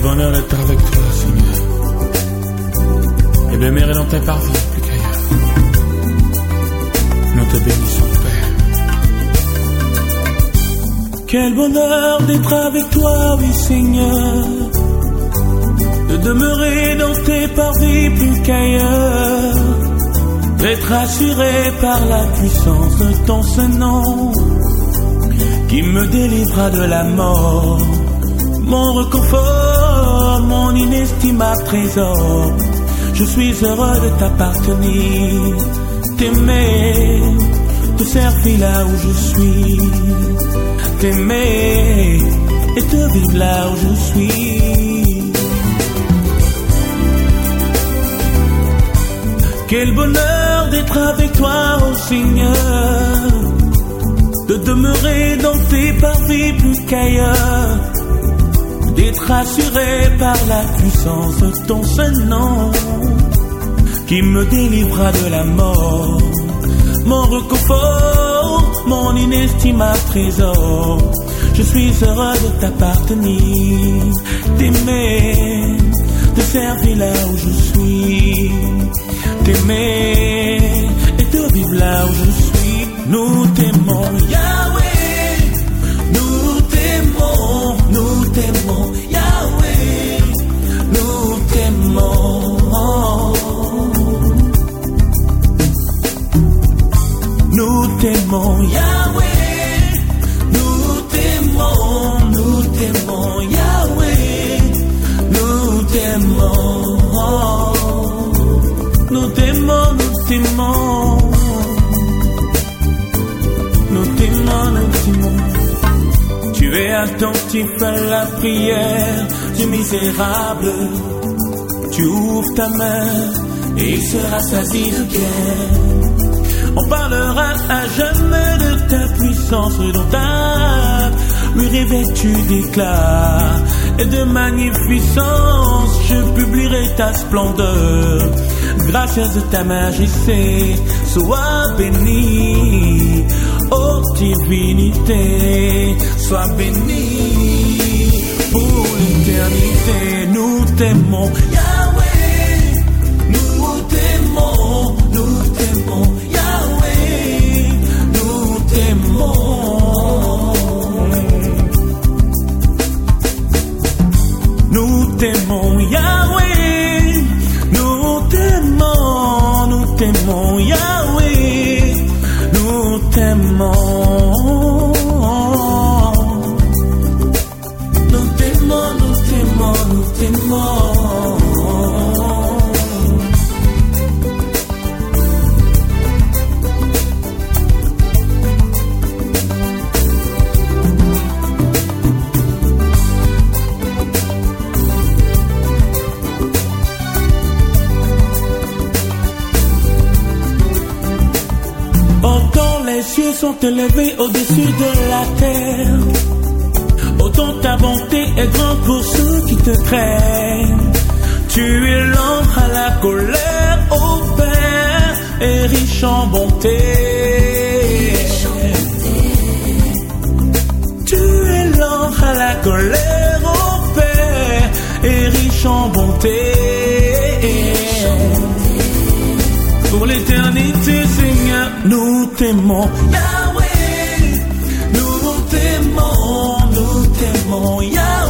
bonheur d'être avec toi, Seigneur. Et demeurer dans tes parvis plus qu'ailleurs. Nous te bénissons, Père. Quel bonheur d'être avec toi, oui, Seigneur. De demeurer dans tes parvis plus qu'ailleurs. D'être assuré par la puissance de ton saint nom qui me délivra de la mort mon réconfort, mon inestimable trésor. Je suis heureux de t'appartenir, t'aimer, te servir là où je suis, t'aimer et te vivre là où je suis. Quel bonheur d'être avec toi, ô Seigneur, de demeurer dans tes parvis plus qu'ailleurs d'être assuré par la puissance de ton seul nom qui me délivra de la mort. Mon réconfort, mon inestimable trésor. Je suis heureux de t'appartenir, t'aimer, te servir là où je suis, t'aimer et te vivre là où je suis. Nous t'aimons, Yahweh, t'aimons, Yahweh, nous t'aimons, nous t'aimons, Yahweh, nous t'aimons. Nous t'aimons, nous t'aimons. Nous t'aimons, nous t'aimons. Tu es attentif à la prière du misérable. Tu ouvres ta main et il sera sasi de guerre. On parlera à jamais de ta puissance redoutable. Lui revêtu d'éclat et de magnificence, je publierai ta splendeur. Grâce de ta majesté, sois béni. ô divinité, sois béni pour l'éternité. Nous t'aimons. Nous t'aimons, Yahweh. Nous t'aimons, nous t'aimons, Yahweh. Nous t'aimons. Nous t'aimons, nous t'aimons, nous t'aimons. Sont élevés au-dessus de la terre, autant ta bonté est grande pour ceux qui te craignent. Tu es lent à la colère, ô Père, et riche en bonté. Tu es lent à la colère, ô Père, et riche en bonté. Pour l'éternité, Seigneur, nous t'aimons. Yahweh, nous t'aimons, nous t'aimons, Yahweh.